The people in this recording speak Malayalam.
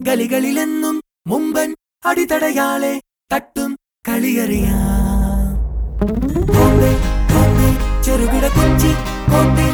ഗലികളിലെന്നും മുമ്പൻ അടിതടയാളെ തട്ടും കളിയറിയാം. ചെറുകിട കൊച്ചി കോട്ടയം